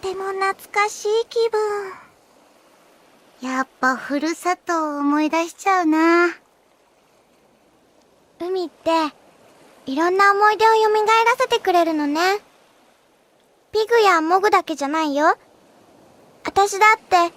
っても懐かしい気分。やっぱふるさとを思い出しちゃうな。海って、いろんな思い出を蘇らせてくれるのね。ピグやモグだけじゃないよ。私だって、